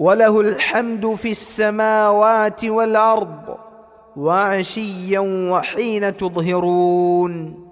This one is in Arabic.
وله الحمد في السماوات والأرض وعشيا وحين تظهرون.